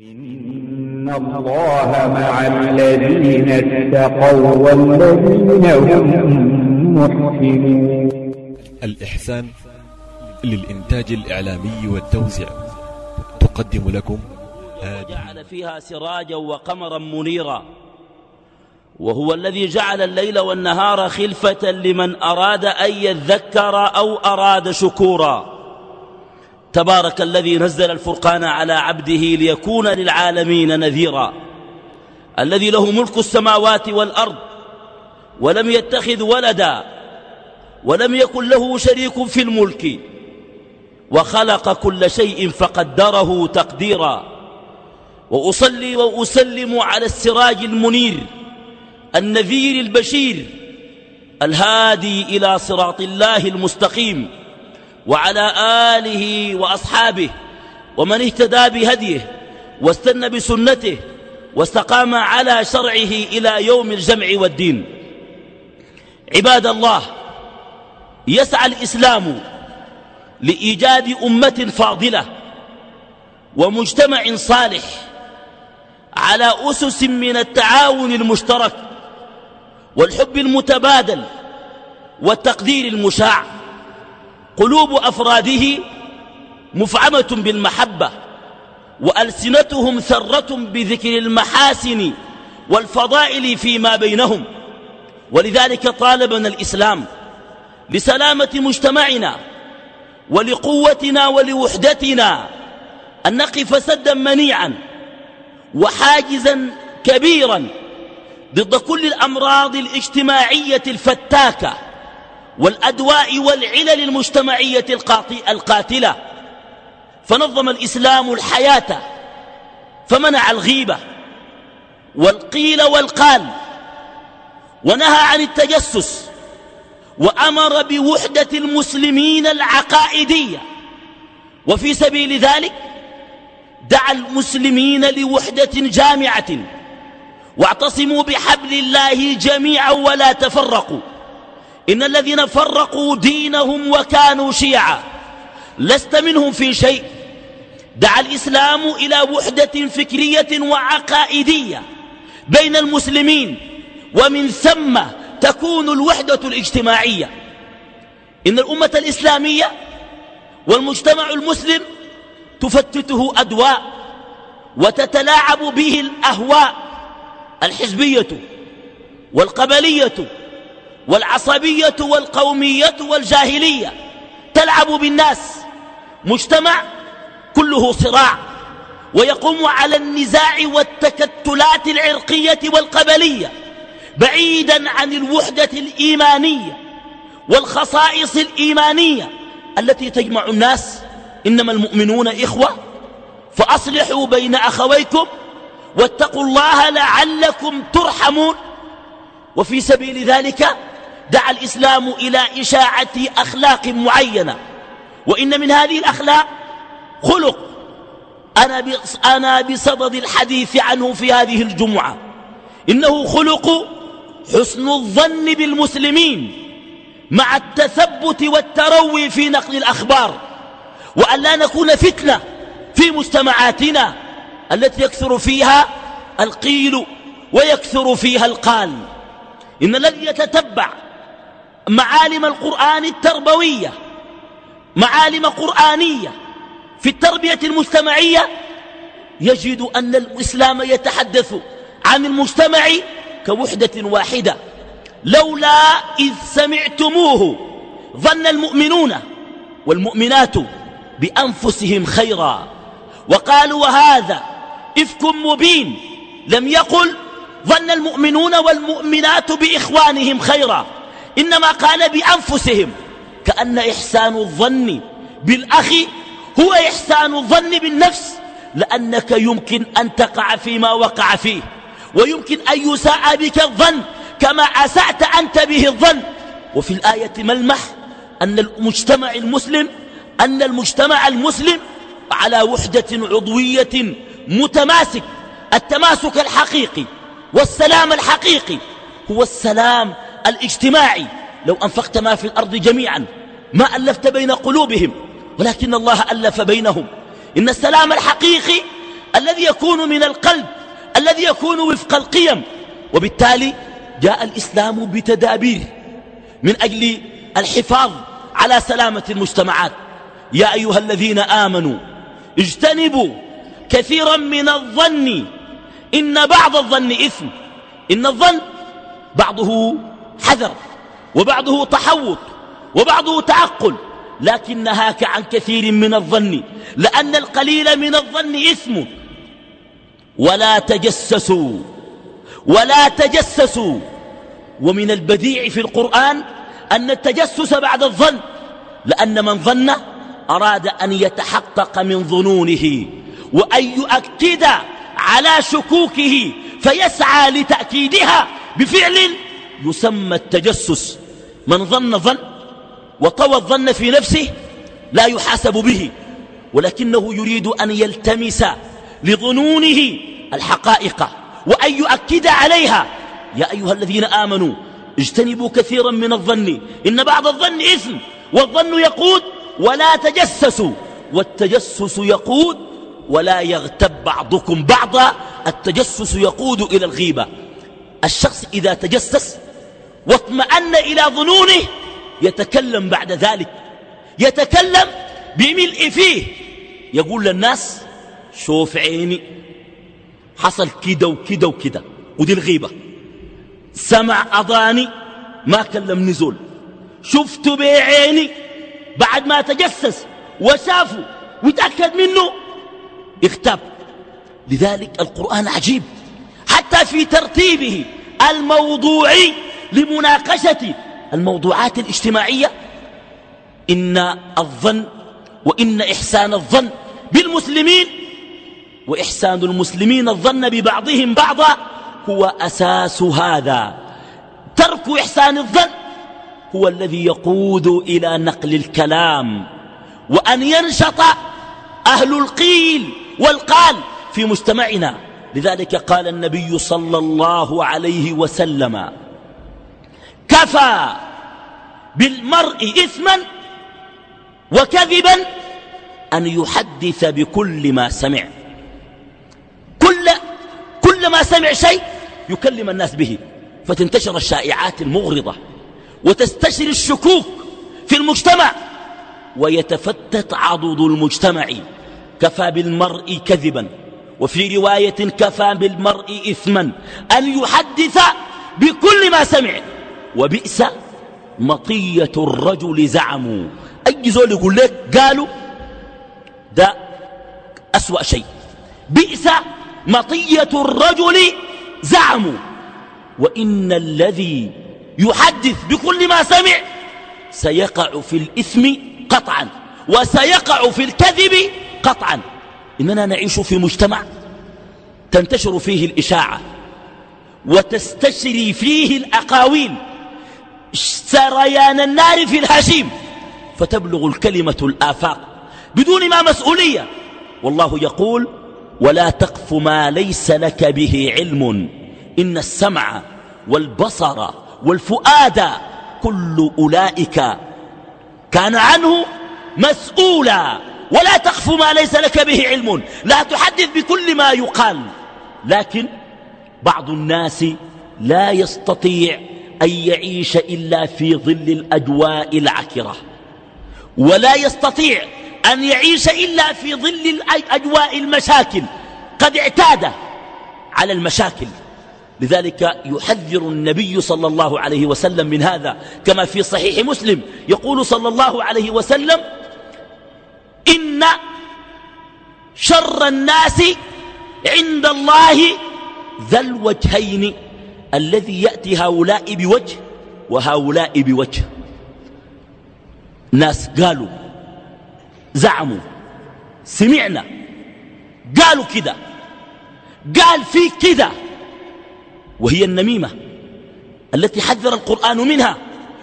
إن الله مع الذين اتقوا والذين هم محسنون الإحسان للإنتاج الإعلامي والتوزيع تقدم لكم هذه جعل فيها سراجا وقمرا منيرا وهو الذي جعل الليل والنهار خلفة لمن أراد أن يذكر أو أراد شكورا. تبارك الذي نزل الفرقان على عبده ليكون للعالمين نذيرا. الذي له ملك السماوات والأرض ولم يتخذ ولدا ولم يكن له شريك في الملك. وخلق كل شيء فقدره تقديرا. وأصلي وأسلم على السراج المنير النذير البشير الهادي إلى صراط الله المستقيم. وعلى آله وأصحابه ومن اهتدى بهديه واستنى بسنته واستقام على شرعه إلى يوم الجمع والدين. عباد الله يسعى الإسلام لإيجاد أمة فاضلة ومجتمع صالح على أسس من التعاون المشترك والحب المتبادل والتقدير المشاع. قلوب أفراده مفعمة بالمحبة وألسنتهم ثرة بذكر المحاسن والفضائل فيما بينهم. ولذلك طالبنا الإسلام لسلامة مجتمعنا ولقوتنا ولوحدتنا أن نقف سدا منيعا وحاجزا كبيرا ضد كل الأمراض الاجتماعية الفتاكة. والأدواء والعلل المجتمعية القاتلة. فنظم الإسلام الحياة فمنع الغيبة. والقيل والقال ونهى عن التجسس وأمر بوحدة المسلمين العقائدية. وفي سبيل ذلك دعا المسلمين لوحدة جامعة. واعتصموا بحبل الله جميعا ولا تفرقوا. إن الذين فرقوا دينهم وكانوا شيعا لست منهم في شيء. دعا الإسلام إلى وحدة فكرية وعقائدية بين المسلمين ومن ثم تكون الوحدة الاجتماعية. إن الأمة الإسلامية والمجتمع المسلم تفتته أدواء وتتلاعب به الأهواء الحزبية والقبلية والعصبية والقومية والجاهلية تلعب بالناس. مجتمع كله صراع ويقوم على النزاع والتكتلات العرقية والقبلية بعيدا عن الوحدة الإيمانية والخصائص الإيمانية التي تجمع الناس. إنما المؤمنون إخوة فأصلحوا بين أخويكم واتقوا الله لعلكم ترحمون. وفي سبيل ذلك دعا الإسلام إلى إشاعة أخلاق معينة. وإن من هذه الأخلاق خلق. أنا, أنا بصدد الحديث عنه في هذه الجمعة. إنه خلق حسن الظن بالمسلمين مع التثبت والتروي في نقل الأخبار. وأن لا نكون فتنة في مجتمعاتنا التي يكثر فيها القيل ويكثر فيها القال. إن الذي يتتبع معالم القرآن التربوية معالم قرآنية. في التربية المجتمعية يجد أن الإسلام يتحدث عن المجتمع كوحدة واحدة. لولا إذ سمعتموه ظن المؤمنون والمؤمنات بأنفسهم خيرا. وقالوا وهذا إفك مبين. لم يقل ظن المؤمنون والمؤمنات بإخوانهم خيرا. إنما قال بأنفسهم كأن إحسان الظن بالأخ هو إحسان الظن بالنفس لأنك يمكن أن تقع فيما وقع فيه ويمكن أن يساء بك الظن كما أسأت أنت به الظن. وفي الآية ملمح أن المجتمع المسلم أن المجتمع المسلم على وحدة عضوية متماسك التماسك الحقيقي والسلام الحقيقي هو السلام الاجتماعي. لو أنفقت ما في الأرض جميعا ما ألفت بين قلوبهم ولكن الله ألف بينهم. إن السلام الحقيقي الذي يكون من القلب الذي يكون وفق القيم. وبالتالي جاء الإسلام بتدابير من أجل الحفاظ على سلامة المجتمعات. يا أيها الذين آمنوا اجتنبوا كثيرا من الظن. إن بعض الظن إثم. إن الظن بعضه حذر وبعضه تحوط وبعضه تعقل لكن نهاك عن كثير من الظن لأن القليل من الظن إثم. ولا تجسسوا ولا تجسسوا. ومن البديع في القرآن أن التجسس بعد الظن لأن من ظن أراد أن يتحقق من ظنونه وأن يؤكد على شكوكه فيسعى لتأكيدها بفعل يسمى التجسس. من ظن ظن وطوى الظن في نفسه لا يحاسب به ولكنه يريد أن يلتمس لظنونه الحقائق وأن يؤكد عليها. يا أيها الذين آمنوا اجتنبوا كثيرا من الظن إن بعض الظن إثم والظن يقود ولا تجسسوا. والتجسس يقود ولا يغتب بعضكم بعضا. التجسس يقود إلى الغيبة. الشخص إذا تجسس واطمأن إلى ظنونه يتكلم بعد ذلك يتكلم بملء فيه يقول للناس شوف عيني حصل كده وكده وكده ودي الغيبة. سمع أضاني ما كلم نزول شفت بعيني بعد ما تجسس وشافه وتأكد منه اغتاب. لذلك القرآن عجيب. حتى في ترتيبه الموضوعي لمناقشة الموضوعات الاجتماعية. إن الظن وإن إحسان الظن بالمسلمين وإحسان المسلمين الظن ببعضهم بعضا هو أساس هذا. ترك إحسان الظن هو الذي يقود إلى نقل الكلام وأن ينشط أهل القيل والقال في مجتمعنا. لذلك قال النبي صلى الله عليه وسلم كفى بالمرء إثما وكذبا أن يحدث بكل ما سمع. كل, كل ما سمع شيء يكلم الناس به. فتنتشر الشائعات المغرضة وتستشري الشكوك في المجتمع ويتفتت عضد المجتمع. كفى بالمرء كذبا. وفي رواية كفى بالمرء إثما. أن يحدث بكل ما سمع. وبئس مطية الرجل زعموا. أي زول يقول لك قالوا ده أسوأ شيء. بئس مطية الرجل زعموا. وإن الذي يحدث بكل ما سمع سيقع في الإثم قطعا وسيقع في الكذب قطعا. إننا نعيش في مجتمع تنتشر فيه الإشاعة وتستشري فيه الأقاويل. سريان النار في الهشيم فتبلغ الكلمة الآفاق بدون ما مسؤولية. والله يقول ولا تقف ما ليس لك به علم إن السمع والبصر والفؤاد كل أولئك كان عنه مسؤولا. ولا تقف ما ليس لك به علم لا تحدث بكل ما يقال. لكن بعض الناس لا يستطيع أن يعيش إلا في ظل الأجواء العكرة. ولا يستطيع أن يعيش إلا في ظل أجواء المشاكل. قد اعتاد على المشاكل. لذلك يحذر النبي صلى الله عليه وسلم من هذا كما في صحيح مسلم يقول صلى الله عليه وسلم إن شر الناس عند الله ذا الوجهين. الذي يأتي هؤلاء بوجه وهؤلاء بوجه. ناس قالوا زعموا سمعنا قالوا كده قال في كده وهي النميمة التي حذر القرآن منها.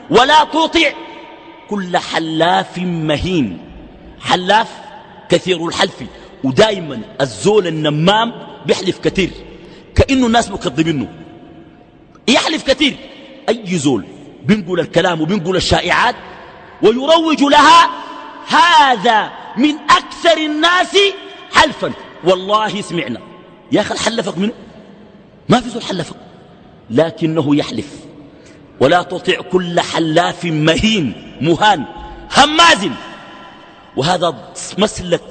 ولا تطع كل حلاف مهين. حلاف كثير الحلف. ودائما الزول النمام بيحلف كثير. كأنه الناس مكذبينه. يحلف كثير. أي زول بنقول الكلام وبنقول الشائعات ويروج لها هذا من أكثر الناس حلفا. والله سمعنا. يا أخي حلفك منه؟ ما في زول حلفك. لكنه يحلف. ولا تطع كل حلاف مهين مهان هماز. وهذا مسلك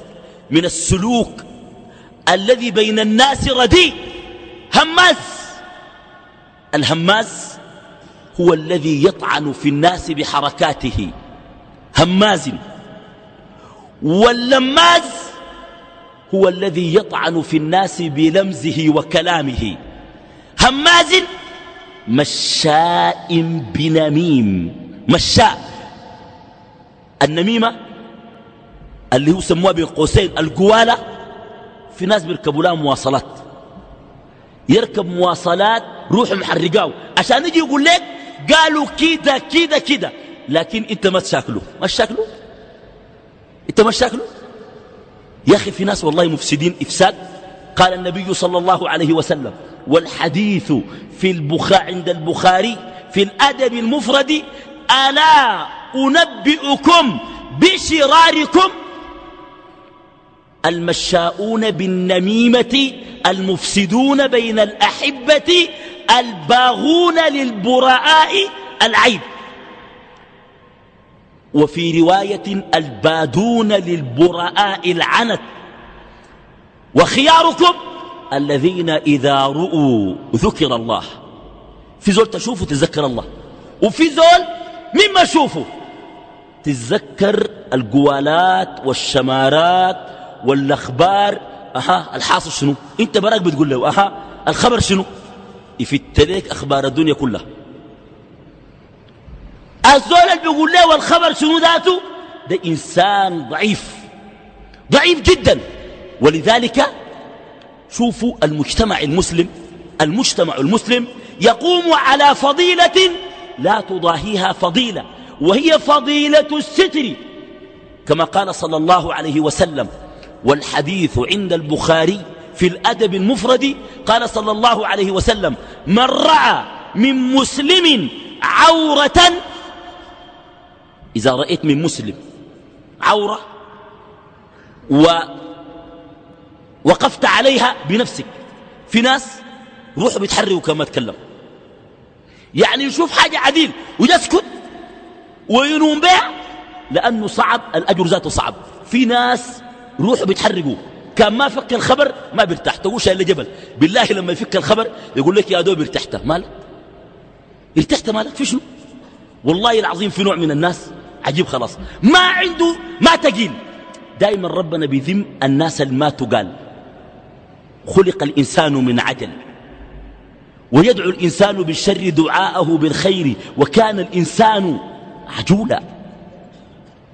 من السلوك الذي بين الناس رديء هماز. الهماز هو الذي يطعن في الناس بحركاته. هماز. واللماز هو الذي يطعن في الناس بلمزه وكلامه. هماز مشاء بنميم. مشاء. النميمة اللي هو سموها بين قوسين القوالة في ناس بيركبوا لها مواصلات. يركب مواصلات روح محرقاه عشان يجي يقول لك قالوا كده كده كده لكن انت ما تشاكله ما تشاكله انت ما تشاكله يا أخي في ناس والله مفسدين افساد. قال النبي صلى الله عليه وسلم والحديث في البخاء عند البخاري في الأدب المفرد ألا أنبئكم بشراركم المشاؤون بالنميمة المفسدون بين الأحبة الباغون للبراء العيب. وفي رواية البادون للبراء العنت. وخياركم الذين إذا رؤوا ذكر الله. في زول تشوفه تذكر الله. وفي زول مما شوفه تتذكر القوالات والشمارات والأخبار أها الحاصل شنو؟ أنت براك بتقول له أها الخبر شنو؟ يفت لك أخبار الدنيا كلها. الزول اللي بيقول له والخبر شنو ذاته؟ ده إنسان ضعيف. ضعيف جدا. ولذلك شوفوا المجتمع المسلم المجتمع المسلم يقوم على فضيلة لا تضاهيها فضيلة وهي فضيلة الستر. كما قال صلى الله عليه وسلم والحديث عند البخاري في الأدب المفرد قال صلى الله عليه وسلم من رأى من مسلم عورة إذا رأيت من مسلم عورة و وقفت عليها بنفسك في ناس روحوا بيتحركوا كما تكلم. يعني يشوف حاجة عديل ويسكت وينوم بها لأنه صعب الأجر ذاته صعب. في ناس روحوا بيتحركوا كان ما فك الخبر ما بيرتاح. تقول شايل جبل؟ بالله لما يفك الخبر يقول لك يا دوب ارتحت. مالك؟ ارتحت مالك؟ في شنو؟ والله العظيم في نوع من الناس عجيب خلاص. ما عنده ما تقيل. دائما ربنا بيذم الناس الما تقال. خلق الإنسان من عجل. ويدعو الإنسان بالشر دعاءه بالخير. وكان الإنسان عجولا.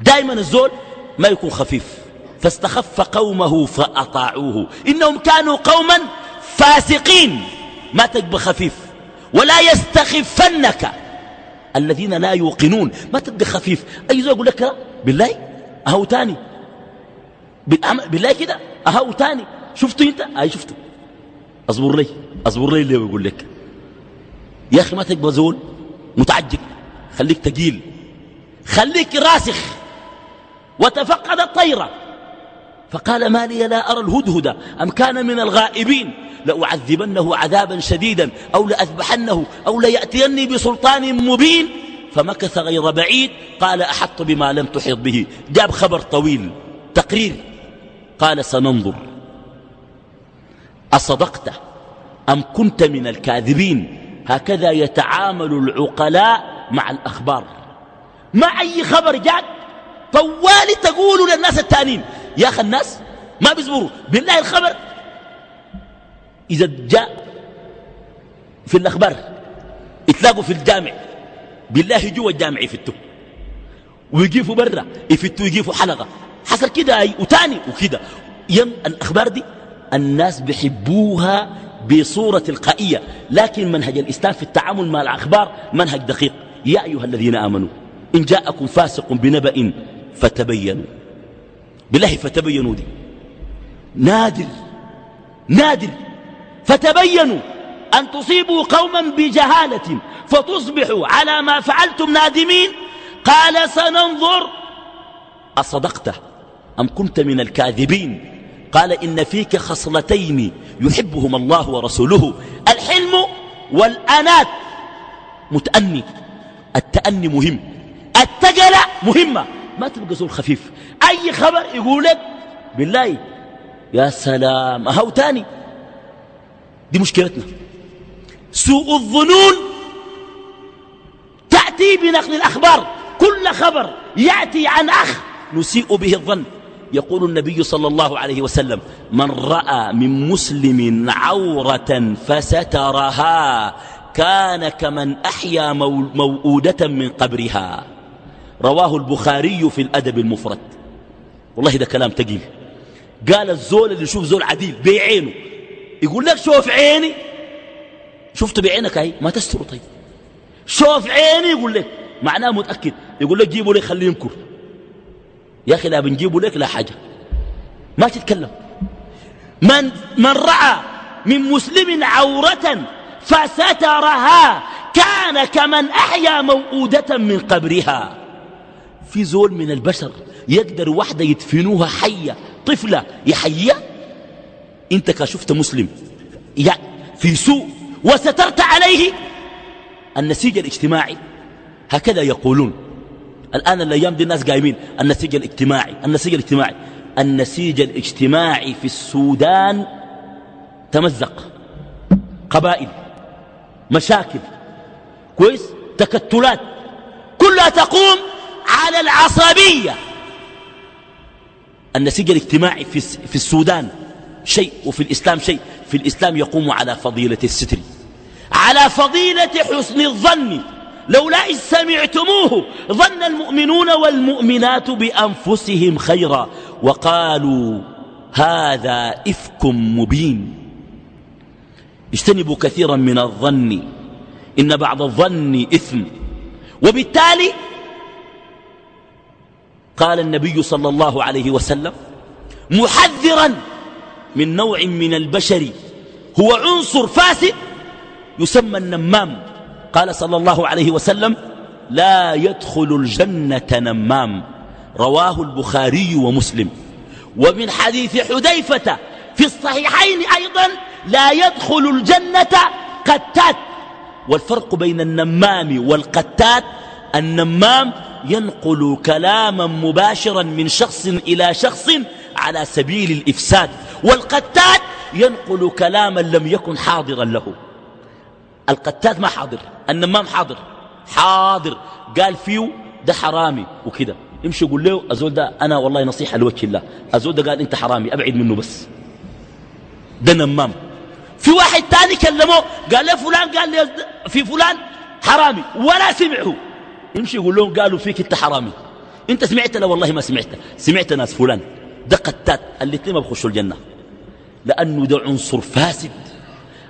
دائما الزول ما يكون خفيف. فاستخف قومه فأطاعوه. إنهم كانوا قوما فاسقين. ما تبقى خفيف. ولا يستخفنك. الذين لا يوقنون. ما تبقى خفيف. أي زول يقول لك بالله. أهو تاني. بالله كده. أهو تاني. شفته أنت؟ أي شفته. أصبر لي. أصبر لي اللي بقول لك. يا أخي ما تبقى زول. متعجل خليك تقيل. خليك راسخ. وتفقد الطيرة. فقال ما لي لا أرى الهدهد أم كان من الغائبين لأعذبنه عذابا شديدا أو لأذبحنه أو ليأتيني بسلطان مبين فمكث غير بعيد قال أحط بما لم تحط به جاب خبر طويل تقرير قال سننظر أصدقت أم كنت من الكاذبين هكذا يتعامل العقلاء مع الأخبار ما أي خبر جاك طوالي تقولوا للناس التأنين يا أخي الناس ما بيصبروا. بالله الخبر إذا جاء في الأخبار يتلاقوا في الجامع. بالله جوا الجامع يفتوا. ويجيفوا برا يفتوا يجيفوا حلقة. حصل كده وتاني وكده. ين الأخبار دي الناس بيحبوها بصورة تلقائية. لكن منهج الإسلام في التعامل مع الأخبار منهج دقيق. يا أيها الذين آمنوا إن جاءكم فاسق بنبأ فتبينوا. بالله فتبينوا دي. نادر نادر. فتبينوا أن تصيبوا قوما بجهالة فتصبحوا على ما فعلتم نادمين. قال سننظر. أصدقت أم كنت من الكاذبين؟ قال إن فيك خصلتين يحبهما الله ورسوله الحلم والأنات. متأني. التأني مهم. التجلة مهمة. ما تبقى زول خفيف. أي خبر يقول لك بالله يا سلام. أهو تاني. دي مشكلتنا. سوء الظنون تأتي بنقل الأخبار. كل خبر يأتي عن أخ نسيء به الظن. يقول النبي صلى الله عليه وسلم من رأى من مسلم عورة فسترها كان كمن أحيا موؤودة من قبرها. رواه البخاري في الأدب المفرد. والله ده كلام تقيل. قال الزول اللي يشوف زول عديل بعينه يقول لك شوف عيني. شفته بعينك هاي ما تستره طيب. شوف عيني يقول لك. معناه متأكد. يقول لك جيبوا لي خليه ينكر. يا أخي لا بنجيبه لك لا حاجة. ما تتكلم. من, من رأى من مسلم عورة فسترها كان كمن أحيا موؤودة من قبرها. في زول من البشر يقدر واحدة يدفنوها حية طفلة يحيى انت كشفت مسلم في سوء وسترت عليه. النسيج الاجتماعي هكذا يقولون. الآن الأيام دي الناس قايمين. النسيج الاجتماعي النسيج الاجتماعي. النسيج الاجتماعي في السودان تمزق. قبائل مشاكل كويس؟ تكتلات. كلها تقوم على العصبية. النسيج الاجتماعي في, في السودان شيء وفي الإسلام شيء. في الإسلام يقوم على فضيلة الستر. على فضيلة حسن الظن. لولا إذ سمعتموه ظن المؤمنون والمؤمنات بأنفسهم خيرا. وقالوا هذا إفك مبين. اجتنبوا كثيرا من الظن. إن بعض الظن إثم. وبالتالي قال النبي صلى الله عليه وسلم محذرا من نوع من البشر هو عنصر فاسد يسمى النمام. قال صلى الله عليه وسلم لا يدخل الجنة نمام. رواه البخاري ومسلم. ومن حديث حذيفة في الصحيحين أيضا لا يدخل الجنة قتات. والفرق بين النمام والقتات النمام ينقل كلاما مباشرا من شخص إلى شخص على سبيل الإفساد. والقتات ينقل كلاما لم يكن حاضرا له. القتات ما حاضر النمام حاضر. حاضر. قال فيه ده حرامي. وكده. يمشي يقول له أزول ده أنا والله نصيحة لوجه الله. أزول ده قال أنت حرامي أبعد منه بس. ده نمام. في واحد تاني كلمه قال له فلان قال لي في فلان حرامي ولا سمعه. يمشي يقول لهم قالوا فيك انت حرامي. انت سمعت لا والله ما سمعت. سمعت ناس فلان. ده قتات الاثنين ما بخشوا الجنة. لأنه ده عنصر فاسد.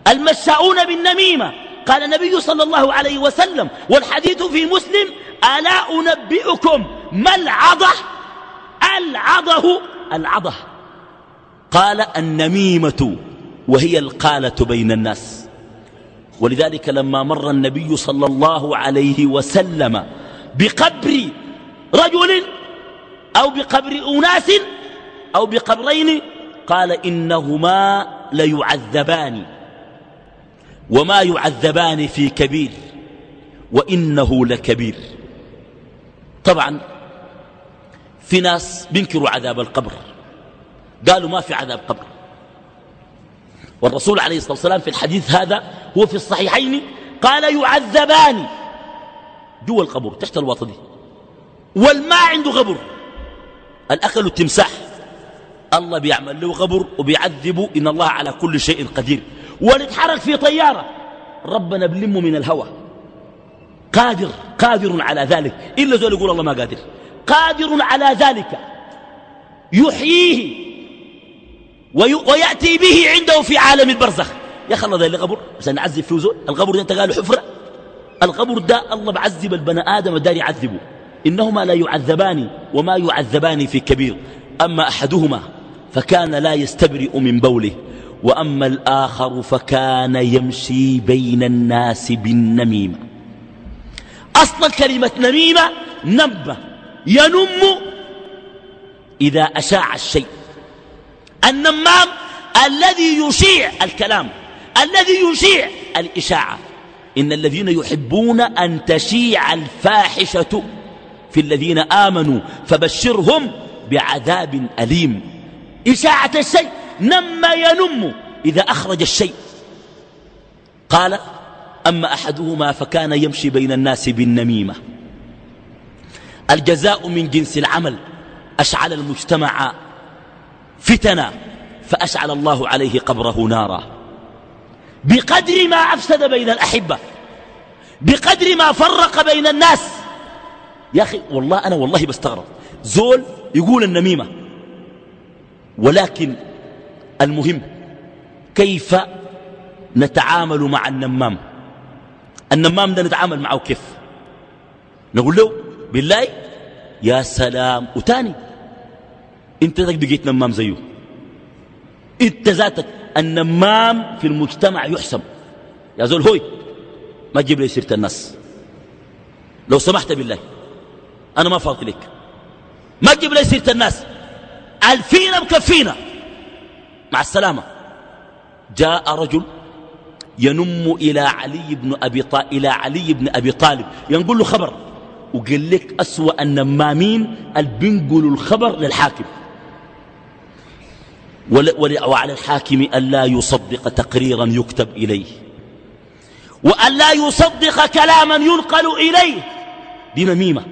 المشاؤون بالنميمة. قال النبي صلى الله عليه وسلم والحديث في مسلم ألا أنبئكم ما العضة؟ العضه. العضة. قال النميمة وهي القالة بين الناس. ولذلك لما مر النبي صلى الله عليه وسلم بقبر رجل أو بقبر أناس أو بقبرين قال إنهما ليعذبان وما يعذبان في كبير وإنه لكبير. طبعا في ناس بينكروا عذاب القبر. قالوا ما في عذاب قبر. والرسول عليه الصلاة والسلام في الحديث هذا هو في الصحيحين قال يعذبان. جوا القبر تحت الوطن دي. والماء عنده غبر الأكل التمساح. الله بيعمل له غبر وبيعذبه إن الله على كل شيء قدير. ونتحرك في طيارة. ربنا بلمه من الهوى. قادر قادر على ذلك. إلا زول يقول الله ما قادر. قادر على ذلك. يحييه. ويأتي به عنده في عالم البرزخ. يا الله ذا قبر عشان نعذب فيه زول. القبر ده أنت قالوا حفرة. القبر ده الله بعذب البني آدم ودار يعذبه. إنهما لا يعذبان وما يعذبان في كبير. أما أحدهما فكان لا يستبرئ من بوله. وأما الآخر فكان يمشي بين الناس بالنميمة. أصلا كلمة نميمة نم ينم إذا أشاع الشيء. النمام الذي يشيع الكلام الذي يشيع الإشاعة. إن الذين يحبون أن تشيع الفاحشة في الذين آمنوا فبشرهم بعذاب أليم. إشاعة الشيء نما ينم إذا أخرج الشيء. قال أما أحدهما فكان يمشي بين الناس بالنميمة. الجزاء من جنس العمل أشعل المجتمع فتنا فأشعل الله عليه قبره نارا. بقدر ما أفسد بين الأحبة بقدر ما فرق بين الناس. يا أخي والله أنا والله بستغرب. زول يقول النميمة ولكن المهم كيف نتعامل مع النمام؟ النمام ده نتعامل معه كيف؟ نقول له بالله يا سلام. وتاني انت ذاك بقيت نمام زيه. انت ذاتك النمام في المجتمع يحسم يا زول هوي ما تجيب لي سيرة الناس. لو سمحت بالله أنا ما فاضي لك. ما تجيب لي سيرة الناس. ألفينا مكفينا. مع السلامة. جاء رجل ينم إلى علي بن أبي طالب إلى علي بن أبي طالب. ينقل له خبر. وقال لك أسوأ النمامين البنقلوا الخبر للحاكم. وعلى الحاكم ألا يصدق تقريرا يكتب إليه. وأن لا يصدق كلاما ينقل إليه. دي نميمة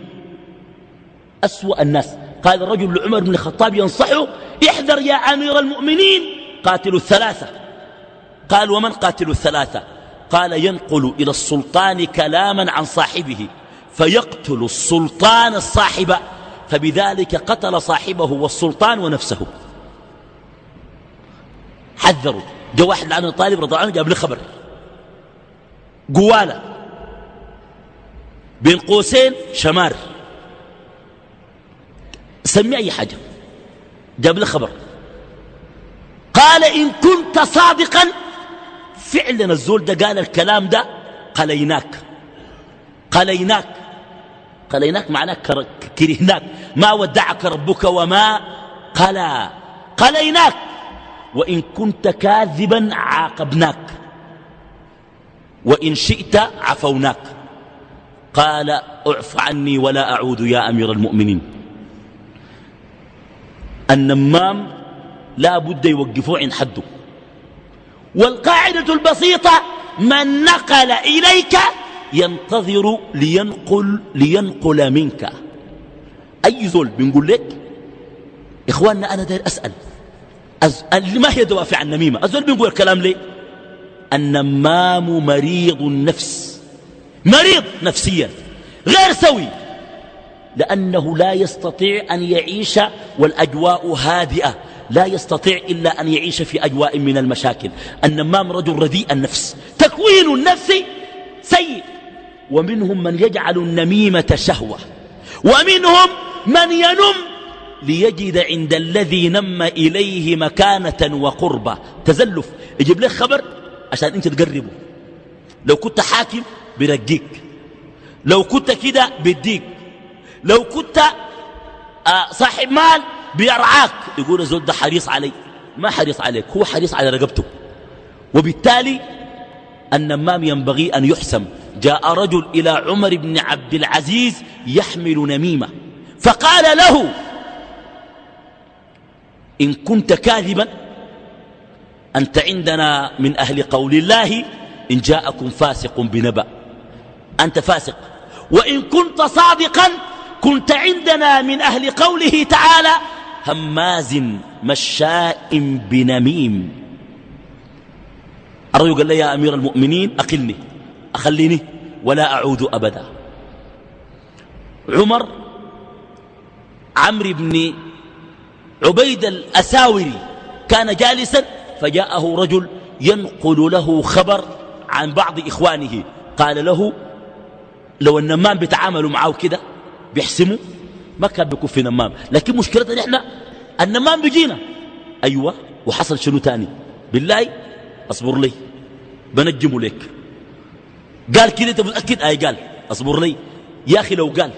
أسوأ الناس. قال الرجل لعمر بن الخطاب ينصحه احذر يا أمير المؤمنين قاتل الثلاثة. قال ومن قاتل الثلاثة؟ قال ينقل إلى السلطان كلاما عن صاحبه فيقتل السلطان الصاحب فبذلك قتل صاحبه والسلطان ونفسه. حذروا. جاء واحد لعنه طالب رضي عنه جاب لي خبر. قواله بين قوسين شمار. سمي أي حاجة. جاب لي خبر. قال إن كنت صادقا فعلا الزول ده قال الكلام ده قليناك. قليناك. قليناك معناه كرهناك. ما ودعك ربك وما قلى. قليناك. وإن كنت كاذبا عاقبناك. وإن شئت عفوناك. قال اعف عني ولا أعود يا أمير المؤمنين. النمام لا بد يوقفوه عند حده. والقاعدة البسيطة من نقل إليك ينتظر لينقل, لينقل منك. أي زول بنقول لك إخواننا أنا داير أسأل. ما هي دوافع النميمة؟ الزول بنقول الكلام ليه؟ النمام مريض النفس. مريض نفسيا. غير سوي. لأنه لا يستطيع أن يعيش والأجواء هادئة. لا يستطيع إلا أن يعيش في أجواء من المشاكل. النمام رجل رديء النفس. تكوين النفس سيء. ومنهم من يجعل النميمة شهوة. ومنهم من ينم ليجد عند الذي نم إليه مكانة وقربة. تزلف. يجيب لك خبر عشان انت تقربه. لو كنت حاكم برقيك لو كنت كده بديك لو كنت آه، صاحب مال بيرعاك. يقول الزول ده حريص علي. ما حريص عليك هو حريص على رقبته. وبالتالي النمام ينبغي أن يحسم. جاء رجل إلى عمر بن عبد العزيز يحمل نميمة. فقال له إن كنت كاذبا أنت عندنا من أهل قول الله إن جاءكم فاسق بنبأ أنت فاسق. وإن كنت صادقا كنت عندنا من أهل قوله تعالى هماز مشاء بنميم. الرجل قال لي يا أمير المؤمنين أقلني أخليني ولا أعود أبدا. عمر عمرو بن عبيد الأساوري كان جالسا فجاءه رجل ينقل له خبر عن بعض إخوانه. قال له لو النمام بيتعاملوا معه كده بيحسموا؟ ما كان بيكون في نمام. لكن مشكلتنا نحن النمام بيجينا. أيوة وحصل شنو تاني؟ بالله أصبر لي بنجمه لك قال كده أنت متأكد؟ أي قال. أصبر لي يا أخي لو قال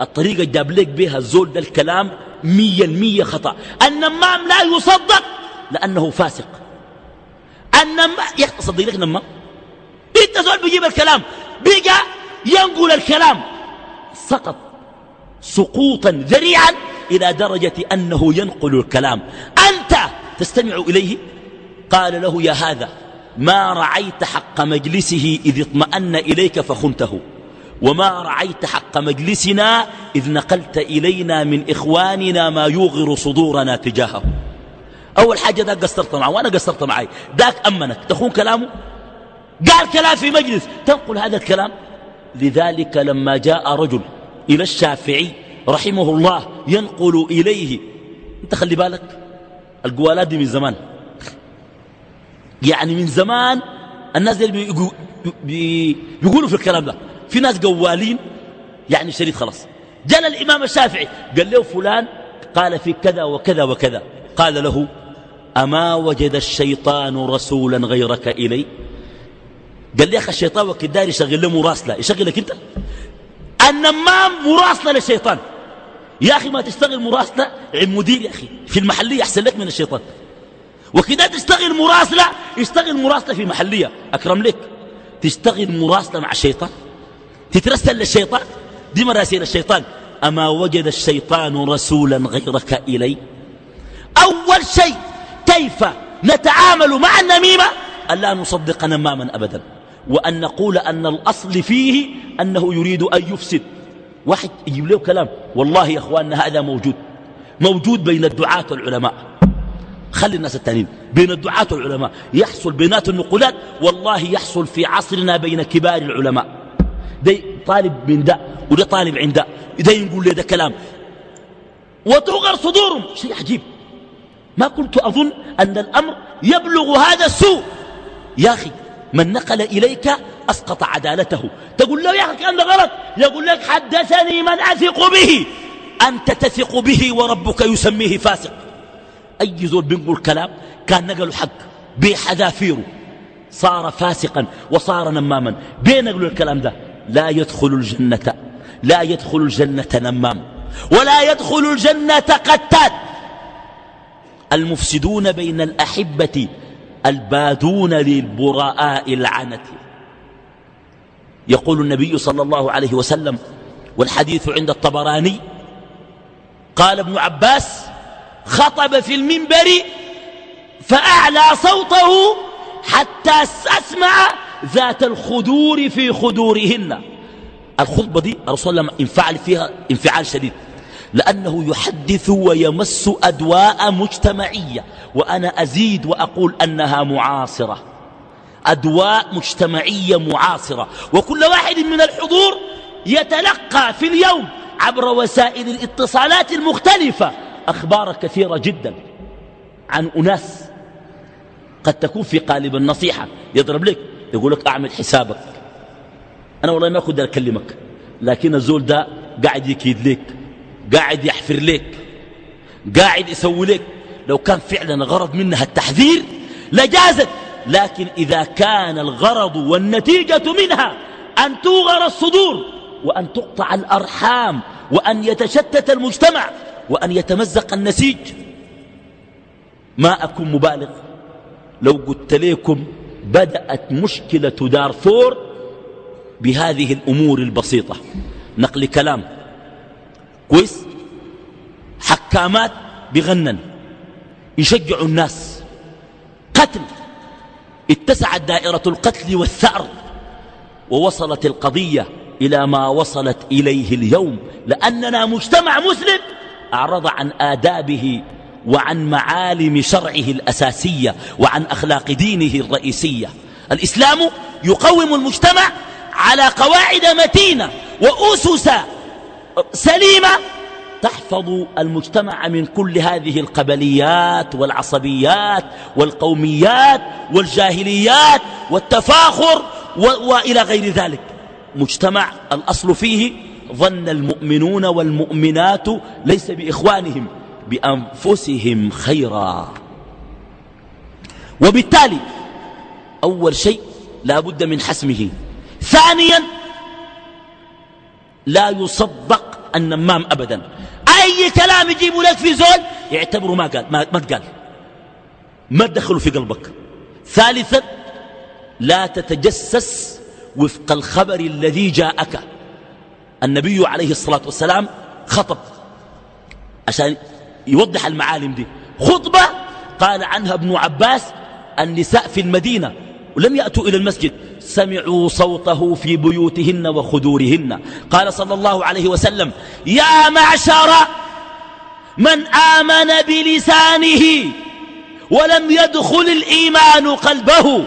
الطريقة جاب لك بها الزول ده الكلام مية المية خطأ. النمام لا يصدق لأنه فاسق. النمام يختصد لك نمام انت زول بيجيب الكلام. بقى ينقل الكلام. سقط سقوطا ذريعا إلى درجة أنه ينقل الكلام. أنت تستمع إليه؟ قال له يا هذا ما رعيت حق مجلسه إذ اطمأن إليك فخنته. وما رعيت حق مجلسنا إذ نقلت إلينا من إخواننا ما يوغر صدورنا تجاهه. أول حاجة ذاك قصرت معه وأنا قصرت معي. ذاك أمنك. تخون كلامه؟ قال كلام في مجلس. تنقل هذا الكلام؟ لذلك لما جاء رجل إلى الشافعي رحمه الله ينقل إليه. أنت خلي بالك القوالات دي من زمان. يعني من زمان الناس بيقولوا في الكلام ده. في ناس قوالين يعني شريط خلاص. جاء الإمام الشافعي قال له فلان قال في كذا وكذا وكذا. قال له أما وجد الشيطان رسولا غيرك إلي؟ قال لي يا أخي الشيطان داير يشغل له مراسلة يشغلك أنت. النمام مراسلة للشيطان. يا أخي ما تشتغل مراسلة عند مدير يا أخي في المحلية أحسن لك من الشيطان. وكذا تشتغل مراسلة اشتغل مراسلة في محلية أكرم لك. تشتغل مراسلة مع الشيطان. تترسل للشيطان. دي مراسيل الشيطان. أما وجد الشيطان رسولا غيرك إلي؟ أول شيء كيف نتعامل مع النميمة؟ أن لا نصدق نماما أبدا. وأن نقول أن الأصل فيه أنه يريد أن يفسد. واحد يجيب له كلام. والله يا أخواننا هذا موجود. موجود بين الدعاة والعلماء. خلي الناس التانيين بين الدعاة والعلماء. يحصل بينات النقولات. والله يحصل في عصرنا بين كبار العلماء. ده طالب من ده وده طالب عند ده. ده يقول لي ده كلام. وتغر صدورهم. شيء عجيب. ما كنت أظن أن الأمر يبلغ هذا السوء. يا أخي من نقل إليك أسقط عدالته. تقول له يا أخي كان غلط. يقول لك حدثني من أثق به. أنت تثق به وربك يسميه فاسق. أي زول بينقل كلام كان نقل حق. بحذافيره. صار فاسقا وصار نماما. بين نقل الكلام ده؟ لا يدخل الجنة لا يدخل الجنة نمام ولا يدخل الجنة قتات المفسدون بين الأحبة البادون للبراء العنة يقول النبي صلى الله عليه وسلم والحديث عند الطبراني قال ابن عباس خطب في المنبر فأعلى صوته حتى أسمع ذات الخدور في خدورهن. الخطبة دي الرسول الله انفعل فيها انفعال شديد. لأنه يحدث ويمس أدواء مجتمعية. وأنا أزيد وأقول أنها معاصرة. أدواء مجتمعية معاصرة. وكل واحد من الحضور يتلقى في اليوم عبر وسائل الاتصالات المختلفة أخبار كثيرة جدا عن أناس قد تكون في قالب النصيحة. يضرب لك يقول لك أعمل حسابك. أنا والله ما أقدر أكلمك لكن الزول ده قاعد يكيد لك قاعد يحفر لك قاعد يسوي لك لو كان فعلا غرض منها التحذير لجازت لكن إذا كان الغرض والنتيجة منها أن توغر الصدور وأن تقطع الأرحام وأن يتشتت المجتمع وأن يتمزق النسيج. ما أكون مبالغ. لو قلت لكم بدأت مشكلة دارفور بهذه الأمور البسيطة. نقل كلام كويس حكامات بغنن يشجعوا الناس. قتل اتسعت دائرة القتل والثأر ووصلت القضية إلى ما وصلت إليه اليوم لأننا مجتمع مسلم أعرض عن آدابه وعن معالم شرعه الأساسية وعن أخلاق دينه الرئيسية. الإسلام يقوم المجتمع على قواعد متينة وأسس سليمة تحفظ المجتمع من كل هذه القبليات والعصبيات والقوميات والجاهليات والتفاخر وإلى غير ذلك. مجتمع الأصل فيه ظن المؤمنون والمؤمنات ليس بإخوانهم. بأنفسهم خيرا. وبالتالي أول شيء لا بد من حسمه. ثانيا لا يصدق النمام أبدا. أي كلام يجيبوا لك في زول يعتبروا ما قال ما, ما تقال ما تدخله في قلبك. ثالثا لا تتجسس وفق الخبر الذي جاءك. النبي عليه الصلاة والسلام خطب. عشان يوضح المعالم دي. خطبة قال عنها ابن عباس النساء في المدينة ولم يأتوا إلى المسجد. سمعوا صوته في بيوتهن وخدورهن. قال صلى الله عليه وسلم يا معشر من آمن بلسانه ولم يدخل الإيمان قلبه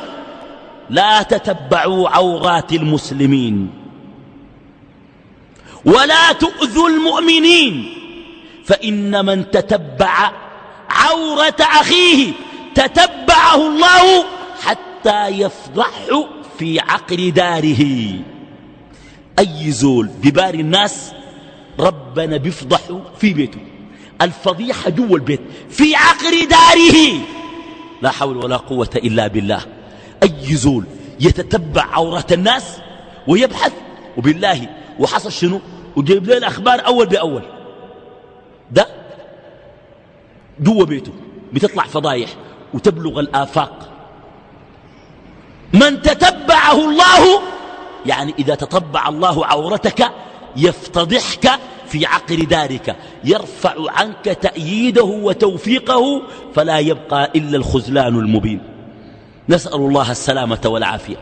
لا تتبعوا عورات المسلمين ولا تؤذوا المؤمنين. فإن من تتبع عورة أخيه تتبعه الله حتى يفضحه في عقر داره. أي زول ببار الناس ربنا بيفضحه في بيته. الفضيحة جوا البيت في عقر داره. لا حول ولا قوة إلا بالله. أي زول يتتبع عورة الناس ويبحث وبالله وحصل شنو؟ وجيب له الأخبار أول بأول ده جوا بيته بتطلع فضايح وتبلغ الآفاق. من تتبعه الله يعني إذا تطبع الله عورتك يفتضحك في عقر دارك يرفع عنك تأييده وتوفيقه فلا يبقى إلا الخزلان المبين. نسأل الله السلامة والعافية.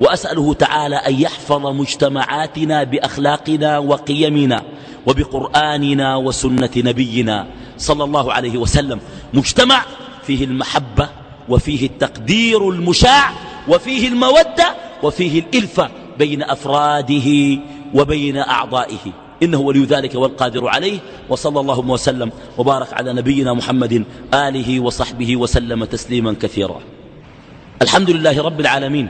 وأسأله تعالى أن يحفظ مجتمعاتنا بأخلاقنا وقيمنا وبقرآننا وسنة نبينا. صلى الله عليه وسلم. مجتمع فيه المحبة وفيه التقدير المشاع وفيه المودة وفيه الإلفة بين أفراده وبين أعضائه. إنه ولي ذلك والقادر عليه. وصلى الله وسلم وبارك على نبينا محمد آله وصحبه وسلم تسليما كثيرا. الحمد لله رب العالمين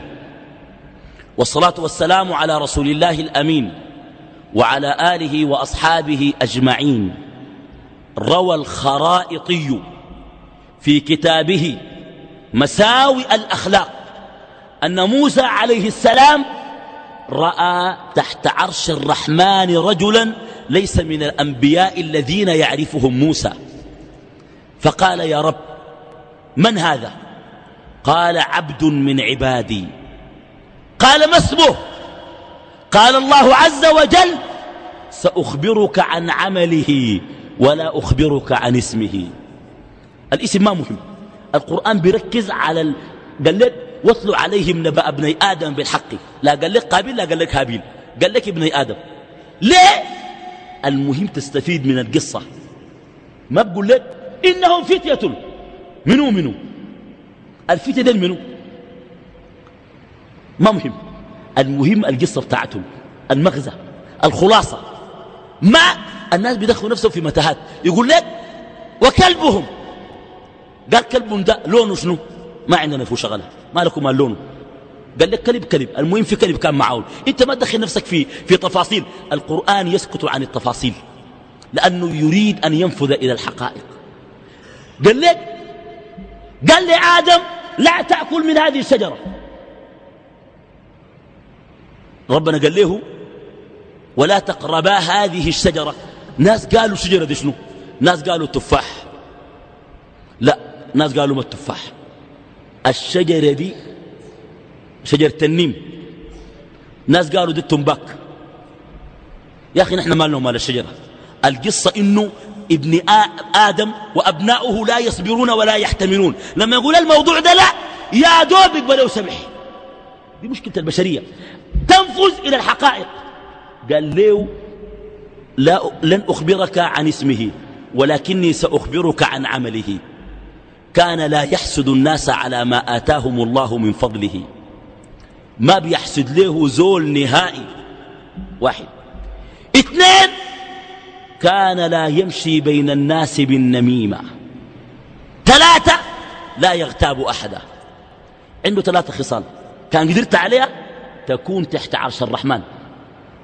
والصلاة والسلام على رسول الله الأمين وعلى آله وأصحابه أجمعين. روى الخرائطي في كتابه مساوئ الأخلاق أن موسى عليه السلام رأى تحت عرش الرحمن رجلا ليس من الأنبياء الذين يعرفهم موسى. فقال يا رب من هذا؟ قال عبد من عبادي. قال ما اسمه؟ قال الله عز وجل سأخبرك عن عمله. ولا أخبرك عن اسمه. الاسم ما مهم. القرآن بيركز على ال... قال لك واتلوا عليهم نبأ ابني آدم بالحق. لا قال لك قابل لا قال لك هابيل. قال لك ابني آدم. ليه؟ المهم تستفيد من القصة. ما بقول لك إنهم فتية. منو منو؟ الفتية دي منو؟ ما مهم. المهم القصة بتاعتهم. المغزى الخلاصة. ما الناس بيدخلوا نفسهم في متاهات. يقول لك وكلبهم. قال كلبهم ده لونه شنو؟ ما عندنا فيه شغلة. ما لكم مال لونه. قال لك كلب كلب. المهم في كلب كان معاون. انت ما تدخل نفسك في في تفاصيل. القرآن يسكت عن التفاصيل. لأنه يريد أن ينفذ إلى الحقائق. قال لك قال لآدم لا تأكل من هذه الشجرة. ربنا قال له ولا تقربا هذه الشجرة. ناس قالوا شجرة دي شنو؟ ناس قالوا تفاح. لا ناس قالوا ما التفاح الشجرة دي شجرة النيم. ناس قالوا دي التنباك. يا أخي نحن مالنا مال الشجرة. القصة إنه ابن آدم وأبناؤه لا يصبرون ولا يحتملون. لما يقول الموضوع ده لا يا دوب يقبلوا سمح. دي مشكلة البشرية. تنفذ إلى الحقائق. قال له لا لن أخبرك عن اسمه ولكني سأخبرك عن عمله. كان لا يحسد الناس على ما آتاهم الله من فضله. ما بيحسد له زول نهائي. واحد. اثنين كان لا يمشي بين الناس بالنميمة. ثلاثة لا يغتاب أحدا. عنده ثلاثة خصال. كان قدرت عليها تكون تحت عرش الرحمن.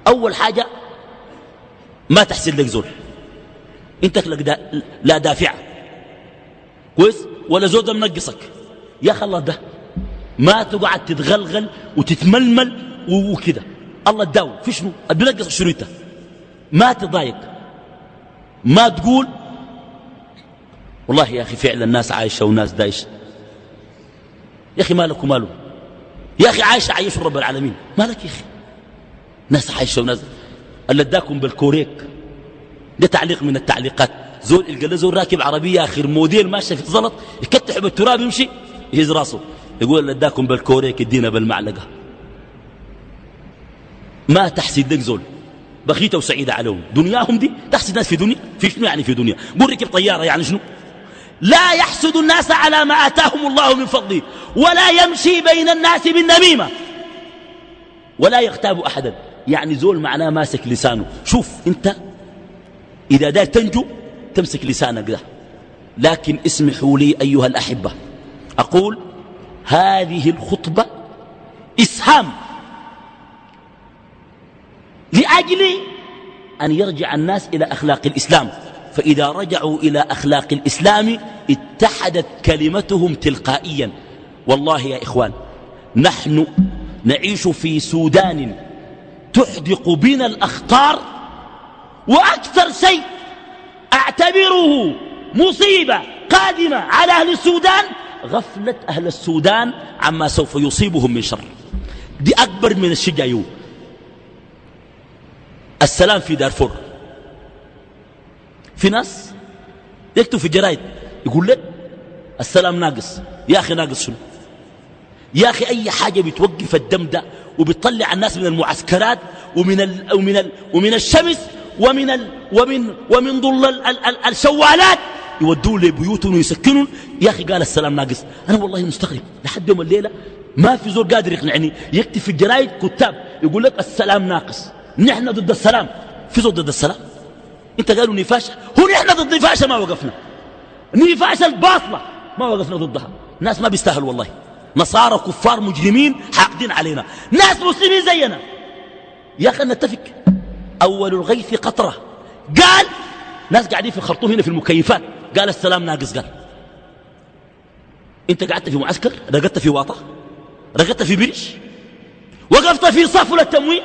أول حاجة ما تحسد لك زول. انت لك دا لا دافعة كويس؟ ولا زول منقصك. يا أخي الله ده ما تقعد تتغلغل وتتململ وكده. الله تداوي في شنو؟ بنقص أنت؟ ما تضايق. ما تقول والله يا أخي فعلا الناس عايشة وناس دايشة. يا أخي مالك وماله. يا أخي عايشة عايش رب العالمين. مالك يا أخي؟ ناس عايشة وناس اللي اداكم بالكوريك؟ ده تعليق من التعليقات. زول إلقى زول راكب عربية آخر موديل ماشي في زلط يكتح بالتراب يمشي يهز راسه. يقول اللي اداكم بالكوريك يدينا بالمعلقة. ما تحسد دك زول. بخيتة وسعيدة عليهم. دنياهم دي تحسد ناس في دنيا؟ في شنو يعني في دنيا؟ قول ركب طيارة يعني شنو؟ لا يحسد الناس على ما آتاهم الله من فضله ولا يمشي بين الناس بالنميمة ولا يغتاب أحدا. يعني زول معناه ماسك لسانه. شوف انت إذا دا تنجو تمسك لسانك ده. لكن اسمحوا لي أيها الأحبة. أقول هذه الخطبة إسهام. لأجل أن يرجع الناس إلى أخلاق الإسلام. فإذا رجعوا إلى أخلاق الإسلام اتحدت كلمتهم تلقائيا. والله يا إخوان نحن نعيش في سودان. تحدق بنا الأخطار وأكثر شيء أعتبره مصيبة قادمة على أهل السودان غفلة أهل السودان عما سوف يصيبهم من شر. دي أكبر من الشجايو السلام في دارفور. في ناس يكتب في الجرايد يقول لك السلام ناقص. يا أخي ناقص شنو؟ يا أخي أي حاجة بتوقف الدم ده وبتطلع الناس من المعسكرات ومن ال ومن ال ومن الشمس ومن ال ومن ومن ضل ال ال ال الشوالات يودوا لبيوتهم ويسكنون. يا أخي قال السلام ناقص. أنا والله مستغرب. لحد يوم الليلة ما في زور قادر يقنعني. يكتب في الجرايد كتاب يقول لك السلام ناقص. نحن ضد السلام. في زور ضد السلام؟ أنت قالوا نفاشة. هو نحن ضد نفاشة ما وقفنا. نفاشة الباطلة ما وقفنا ضدها. ناس ما بيستاهلوا والله. نصارى كفار مجرمين حاقدين علينا. ناس مسلمين زينا. يا أخي نتفق. أول الغيث قطرة. قال ناس قاعدين في الخرطوم هنا في المكيفات. قال السلام ناقص. قال أنت قعدت في معسكر؟ رقدت في واطة؟ رقدت في بريش؟ وقفت في صف للتموين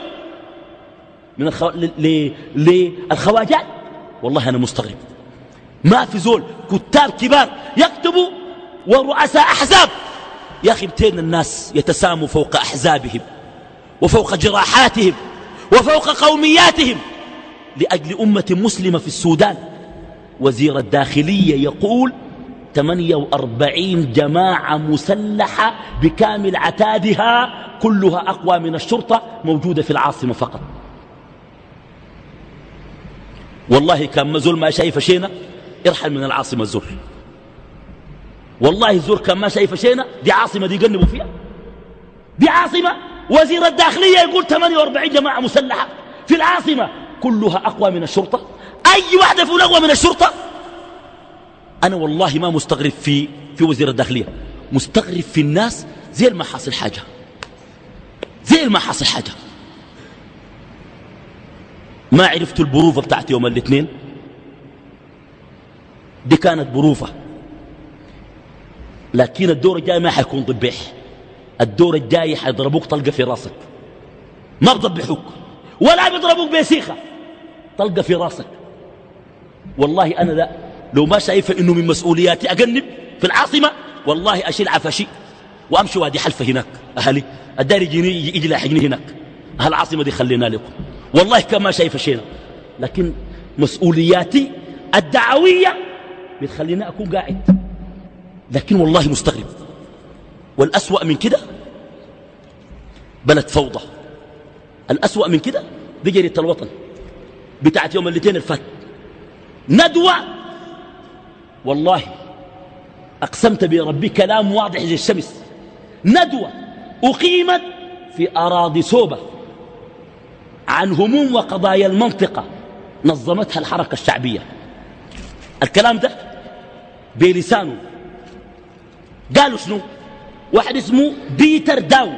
من الخو... ل... للخواجات؟ والله أنا مستغرب. ما في زول كتاب كبار يكتبوا ورؤساء أحزاب يا أخي متين الناس يتساموا فوق أحزابهم وفوق جراحاتهم وفوق قومياتهم لأجل أمة مسلمة في السودان. وزير الداخلية يقول 48 جماعة مسلحة بكامل عتادها كلها أقوى من الشرطة موجودة في العاصمة فقط. والله كان مزول ما شايف شينا ارحل من العاصمة الزور والله الزور كان ما شايف شينا. دي عاصمة دي يقنبوا فيها. دي عاصمة. وزير الداخلية يقول 48 جماعة مسلحة. في العاصمة كلها أقوى من الشرطة. أي واحدة فيهم أقوى من الشرطة؟ أنا والله ما مستغرب في في وزير الداخلية. مستغرب في الناس زي ما حاصل حاجة. زي ما حاصل حاجة. ما عرفت البروفة بتاعت يوم الاثنين؟ دي كانت بروفة. لكن الدور الجاي ما حيكون ضبيح. الدور الجاي حيضربوك طلقة في راسك. ما بضبحوك. ولا بيضربوك بسيخة. طلقة في راسك. والله أنا لا لو ما شايفة إنه من مسؤولياتي أجنب في العاصمة والله أشيل عفشي وأمشي وادي حلفة هناك. أهلي الدار يجيني يجي لاحقني هناك. أهل العاصمة دي خلينا لكم. والله كما شايفة شينا لكن مسؤولياتي الدعوية بتخليني أكون قاعد. لكن والله مستغرب. والأسوأ من كده بلد فوضى. الأسوأ من كده دي جريدة الوطن بتاعت يوم الاثنين الفات. ندوة. والله أقسمت بربي كلام واضح زي الشمس. ندوة أقيمت في أراضي سوبة عن هموم وقضايا المنطقة. نظمتها الحركة الشعبية. الكلام ده بلسانه قالوا شنو؟ واحد اسمه بيتر داو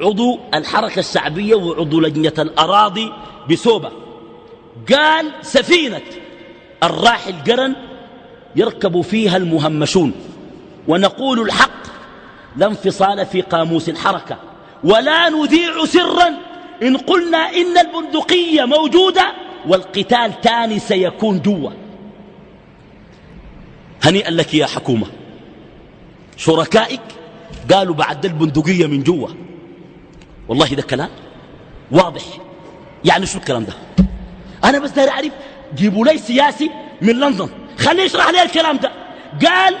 عضو الحركة الشعبية وعضو لجنة الأراضي بسوبة. قال سفينة الراحل قرن يركب فيها المهمشون. ونقول الحق لا انفصال في قاموس الحركة. ولا نذيع سرا إن قلنا إن البندقية موجودة والقتال تاني سيكون جوا. هنيئا لك يا حكومة. شركائك قالوا بعد البندقية من جوا. والله ده كلام واضح. يعني شو الكلام ده؟ أنا بس داير أعرف جيبوا لي سياسي من لندن. خليه يشرح لي الكلام ده. قال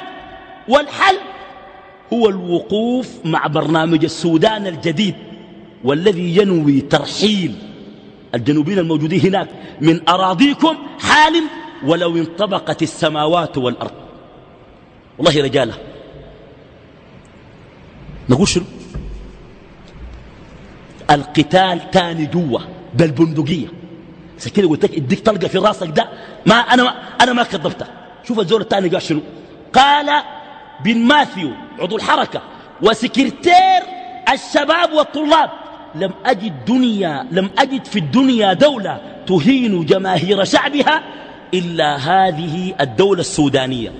والحل هو الوقوف مع برنامج السودان الجديد والذي ينوي ترحيل الجنوبيين الموجودين هناك من أراضيكم حال ولو انطبقت السماوات والأرض. والله رجالة نقول شنو؟ القتال تاني جوا بالبندقية كده قلت لك إديك طلقة في راسك ده ما أنا ما أنا ما كذبتها. شوف الزول الثاني قال شنو؟ قال بن ماثيو عضو الحركة وسكرتير الشباب والطلاب لم أجد دنيا لم أجد في الدنيا دولة تهين جماهير شعبها إلا هذه الدولة السودانية.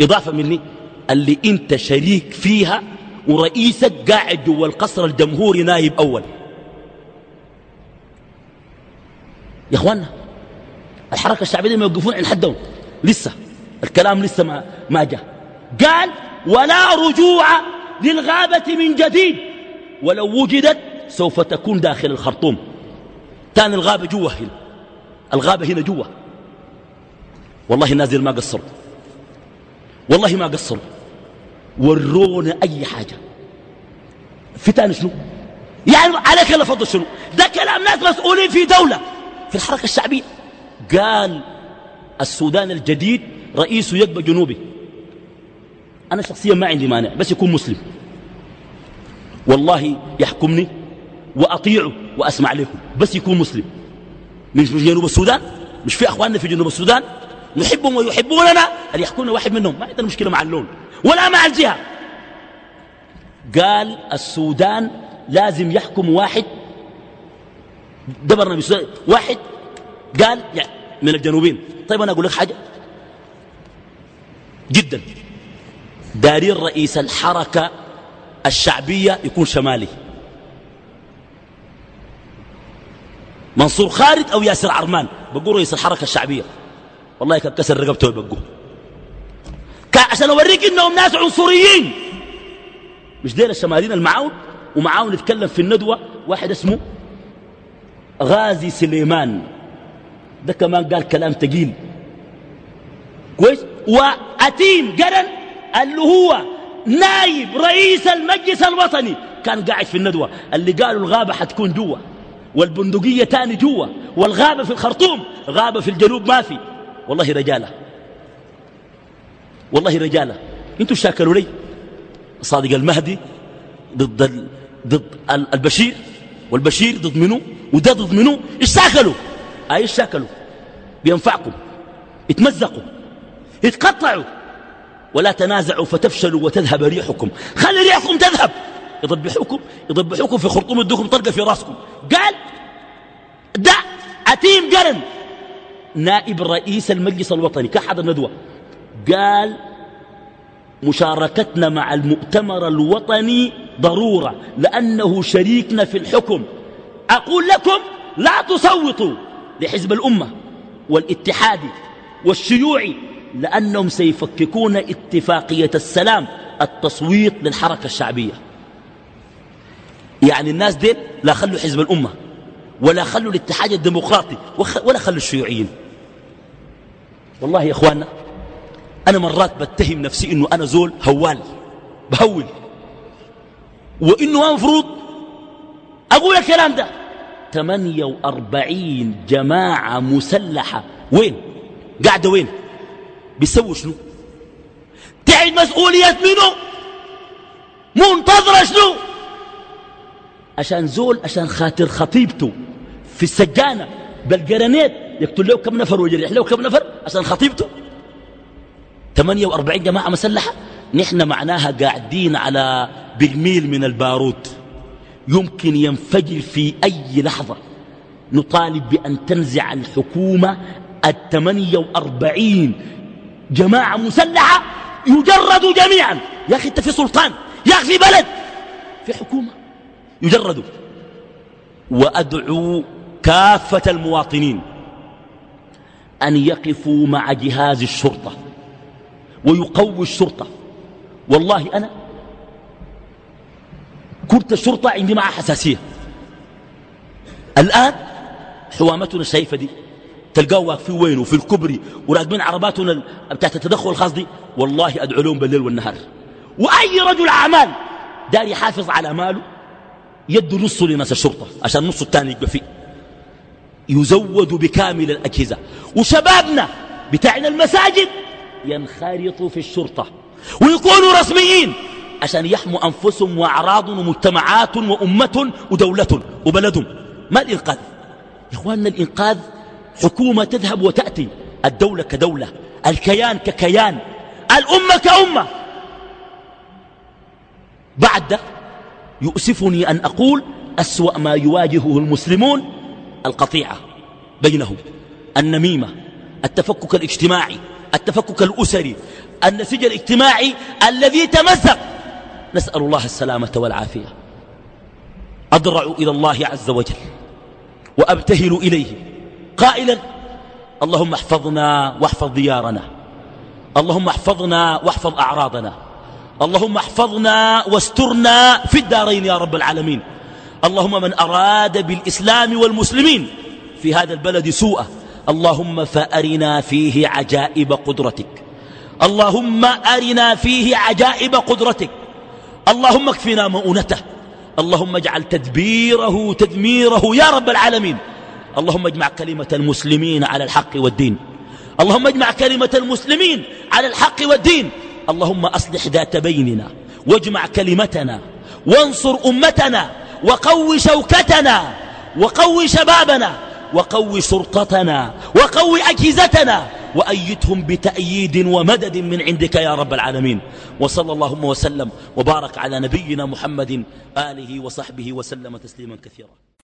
إضافة مني اللي أنت شريك فيها ورئيسك قاعد جوا القصر الجمهوري نايب أول. يا أخوانا الحركة الشعبية ما يوقفون عند حدهم لسه الكلام لسه ما, ما جاء. قال ولا رجوع للغابة من جديد. ولو وجدت سوف تكون داخل الخرطوم. تاني الغابة جوا هنا. الغابة هنا جوا. والله الناس ما قصروا. والله ما قصروا. ورونا أي حاجة. في تاني شنو؟ يعني عليك الله فضل شنو؟ ده كلام ناس مسؤولين في دولة. في الحركة الشعبية. قال السودان الجديد رئيسه يقبى جنوبي. أنا شخصيا ما عندي مانع بس يكون مسلم. والله يحكمني وأطيعه وأسمع له بس يكون مسلم. مش في جنوب السودان؟ مش في أخواننا في جنوب السودان؟ نحبهم ويحبوننا اللي يحكمنا واحد منهم ما عندنا مشكلة مع اللون ولا مع الجهة. قال السودان لازم يحكم واحد دبرنا بسودان واحد قال يعني من الجنوبين. طيب أنا أقول لك حاجة؟ جدا. دارين رئيس الحركة الشعبية يكون شمالي. منصور خالد أو ياسر عرمان؟ بقول رئيس الحركة الشعبية. والله كان كسر رقبته يبقوه عشان أوريك إنهم ناس عنصريين. مش ديل الشمالين المعاون؟ ومعاون يتكلم في الندوة واحد اسمه غازي سليمان. ده كمان قال كلام تقيل. كويس؟ وأتيم قرن اللي هو نايب رئيس المجلس الوطني. كان قاعد في الندوة. اللي قالوا الغابة حتكون جوا. والبندقية تاني جوا. والغابة في الخرطوم. غابة في الجنوب ما في. والله رجالة. والله رجالة. أنتوا شاكلوا لي؟ صادق المهدي ضد ال... ضد البشير والبشير ضد منو؟ وده ضد منو؟ شاكلوا؟ اي إيش شاكلوا؟ بينفعكم. اتمزقوا. اتقطعوا. ولا تنازعوا فتفشلوا وتذهب ريحكم. خلي ريحكم تذهب. يضبحوكم يضبحوكم في خرطوم يدوكم طلقه في راسكم. قال ده أتيم قرن. نائب رئيس المجلس الوطني كحد الندوة قال مشاركتنا مع المؤتمر الوطني ضرورة لأنه شريكنا في الحكم. أقول لكم لا تصوتوا لحزب الأمة والاتحاد والشيوعي لأنهم سيفككون اتفاقية السلام التصويت للحركة الشعبية. يعني الناس دي لا خلوا حزب الأمة ولا خلوا الاتحاد الديمقراطي ولا خلوا الشيوعيين. والله يا اخواننا أنا مرات بتهم نفسي إنه أنا زول هوال بهول. وإنه المفروض أقول الكلام ده. 48 جماعة مسلحة. وين؟ قاعدة وين؟ بيسووا شنو؟ تعد مسؤولية منه منتظرة شنو؟ عشان زول عشان خاطر خطيبته في السجانة بالقرنيت. يقتل له كم نفر ويجرح له كم نفر؟ عشان خطيبته. 48 جماعة مسلحة. نحن معناها قاعدين على برميل من البارود. يمكن ينفجر في أي لحظة. نطالب بأن تنزع الحكومة الثمانية وأربعين جماعة مسلحة يجردوا جميعا. يا أخي أنت في سلطان. يا أخي في بلد. في حكومة. يجردوا وأدعو كافة المواطنين. أن يقفوا مع جهاز الشرطة ويقوي الشرطة. والله أنا كرة الشرطة عندي معها حساسية. الآن حوامتنا الشايفة دي تلقاه واقفين وينه؟ في الكبري وراكبين عرباتنا بتاعت التدخل الخاص دي؟ والله أدعو لهم بالليل والنهار. وأي رجل أعمال دار يحافظ على ماله يد نصه لناس الشرطة عشان نصه الثاني يبقى فيه يزود بكامل الأجهزة. وشبابنا بتاعنا المساجد ينخرطوا في الشرطة ويكونوا رسميين عشان يحموا أنفسهم وأعراضهم ومجتمعات وأمة ودولة وبلدهم ما الإنقاذ؟ يا إخواننا الإنقاذ حكومة تذهب وتأتي. الدولة كدولة الكيان ككيان الأمة كأمة. بعد يؤسفني أن أقول أسوأ ما يواجهه المسلمون القطيعة بينهم النميمة التفكك الاجتماعي التفكك الأسري النسيج الاجتماعي الذي تمزق. نسأل الله السلامة والعافية. أضرع إلى الله عز وجل وأبتهل إليه قائلا اللهم احفظنا واحفظ ديارنا. اللهم احفظنا واحفظ أعراضنا. اللهم احفظنا واسترنا في الدارين يا رب العالمين. اللهم من أراد بالإسلام والمسلمين في هذا البلد سوءا. اللهم فأرنا فيه عجائب قدرتك. اللهم أرنا فيه عجائب قدرتك. اللهم اكفنا مؤونته. اللهم اجعل تدبيره تدميره يا رب العالمين. اللهم اجمع كلمة المسلمين على الحق والدين. اللهم اجمع كلمة المسلمين على الحق والدين. اللهم أصلح ذات بيننا واجمع كلمتنا وانصر أمتنا وقو شوكتنا وقو شبابنا وقو شرطتنا وقو أجهزتنا وأيدهم بتأييد ومدد من عندك يا رب العالمين. وصلى اللهم وسلم وبارك على نبينا محمد آله وصحبه وسلم تسليما كثيرا.